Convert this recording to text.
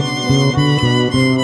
Música